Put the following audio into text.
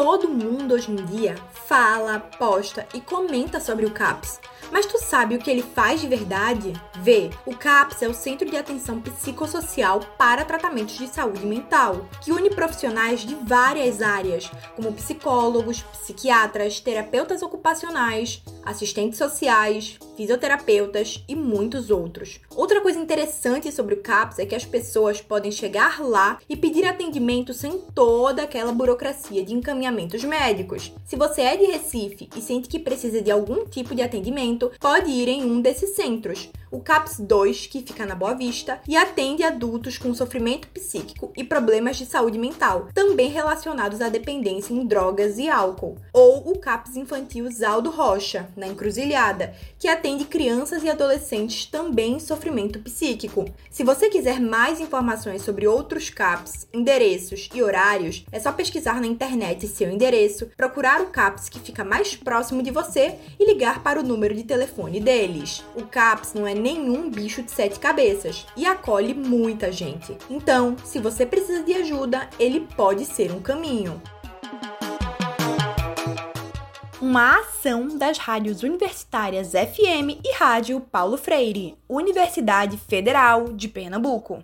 Todo mundo hoje em dia fala, posta e comenta sobre o CAPS. Mas tu sabe o que ele faz de verdade? Vê, o CAPS é o Centro de Atenção Psicossocial para Tratamentos de Saúde Mental, que une profissionais de várias áreas, como psicólogos, psiquiatras, terapeutas ocupacionais, assistentes sociais, fisioterapeutas e muitos outros. Outra coisa interessante sobre o CAPS é que as pessoas podem chegar lá e pedir atendimento sem toda aquela burocracia de encaminhamentos médicos. Se você é de Recife e sente que precisa de algum tipo de atendimento, pode ir em um desses centros o CAPS 2, que fica na Boa Vista, e atende adultos com sofrimento psíquico e problemas de saúde mental, também relacionados à dependência em drogas e álcool, ou o CAPS Infantil Zaldo Rocha, na Encruzilhada, que atende crianças e adolescentes também em sofrimento psíquico. Se você quiser mais informações sobre outros CAPS, endereços e horários, é só pesquisar na internet seu endereço, procurar o CAPS que fica mais próximo de você e ligar para o número de telefone deles. O CAPS não é nenhum bicho de sete cabeças e acolhe muita gente. Então, se você precisa de ajuda, ele pode ser um caminho. Uma ação das rádios universitárias FM e Rádio Paulo Freire, Universidade Federal de Pernambuco.